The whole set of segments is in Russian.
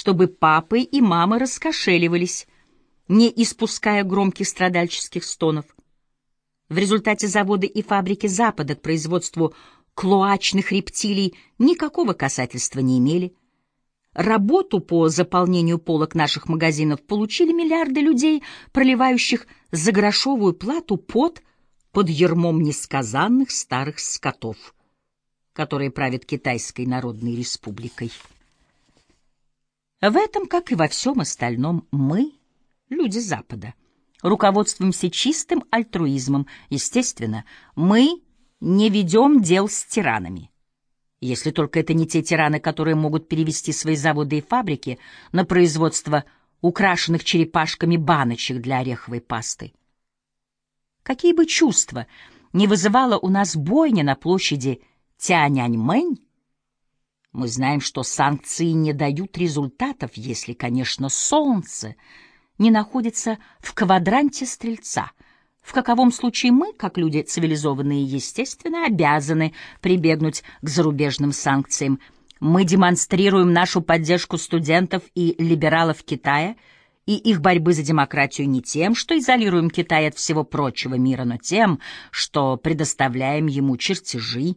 чтобы папы и мамы раскошеливались, не испуская громких страдальческих стонов. В результате заводы и фабрики Запада к производству клоачных рептилий никакого касательства не имели. Работу по заполнению полок наших магазинов получили миллиарды людей, проливающих за грошовую плату пот под ермом несказанных старых скотов, которые правят Китайской Народной Республикой. В этом, как и во всем остальном, мы, люди Запада, руководствуемся чистым альтруизмом. Естественно, мы не ведем дел с тиранами. Если только это не те тираны, которые могут перевести свои заводы и фабрики на производство украшенных черепашками баночек для ореховой пасты. Какие бы чувства не вызывала у нас бойня на площади Тяньаньмэнь, мы знаем, что санкции не дают результатов, если, конечно, солнце не находится в квадранте стрельца, в каковом случае мы, как люди цивилизованные, естественно, обязаны прибегнуть к зарубежным санкциям. Мы демонстрируем нашу поддержку студентов и либералов Китая — и их борьбы за демократию не тем, что изолируем Китай от всего прочего мира, но тем, что предоставляем ему чертежи,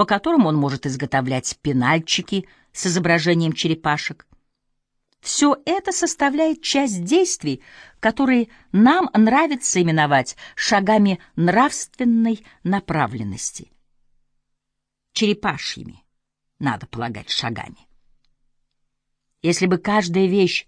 по которым он может изготовлять пенальчики с изображением черепашек. Все это составляет часть действий, которые нам нравится именовать шагами нравственной направленности. Черепашьими, надо полагать, шагами. Если бы каждая вещь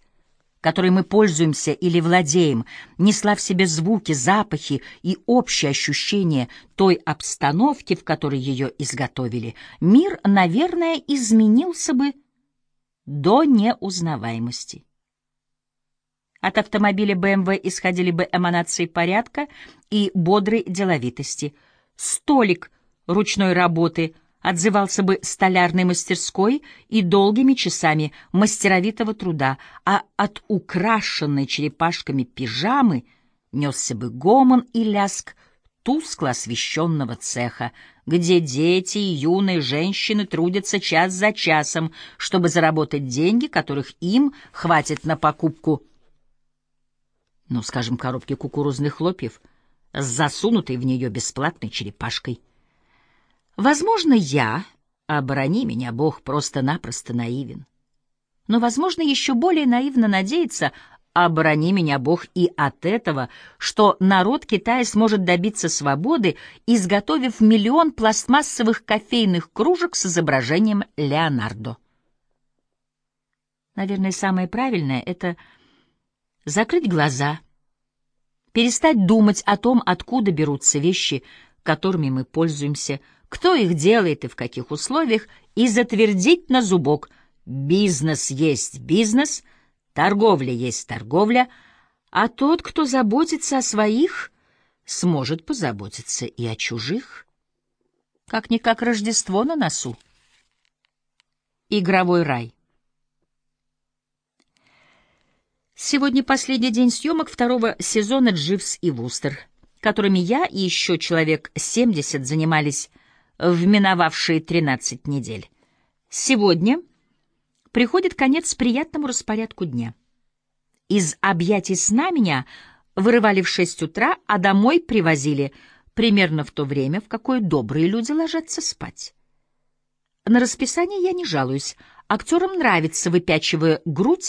которой мы пользуемся или владеем, несла в себе звуки, запахи и общее ощущение той обстановки, в которой ее изготовили, мир, наверное, изменился бы до неузнаваемости. От автомобиля BMW исходили бы эманации порядка и бодрой деловитости. Столик ручной работы — отзывался бы столярной мастерской и долгими часами мастеровитого труда, а от украшенной черепашками пижамы несся бы гомон и ляск тускло освещенного цеха, где дети и юные женщины трудятся час за часом, чтобы заработать деньги, которых им хватит на покупку, ну, скажем, коробки кукурузных хлопьев засунутой в нее бесплатной черепашкой. Возможно, я, оборони меня, Бог, просто-напросто наивен. Но, возможно, еще более наивно надеяться, оборони меня, Бог, и от этого, что народ Китая сможет добиться свободы, изготовив миллион пластмассовых кофейных кружек с изображением Леонардо. Наверное, самое правильное — это закрыть глаза, перестать думать о том, откуда берутся вещи, которыми мы пользуемся, кто их делает и в каких условиях, и затвердить на зубок «бизнес есть бизнес», «торговля есть торговля», а тот, кто заботится о своих, сможет позаботиться и о чужих. Как-никак Рождество на носу. Игровой рай. Сегодня последний день съемок второго сезона «Дживс и Вустер», которыми я и еще человек 70 занимались в миновавшие 13 недель. Сегодня приходит конец приятному распорядку дня. Из объятий сна меня вырывали в 6 утра, а домой привозили примерно в то время, в какое добрые люди ложатся спать. На расписание я не жалуюсь. Актерам нравится, выпячивая грудь,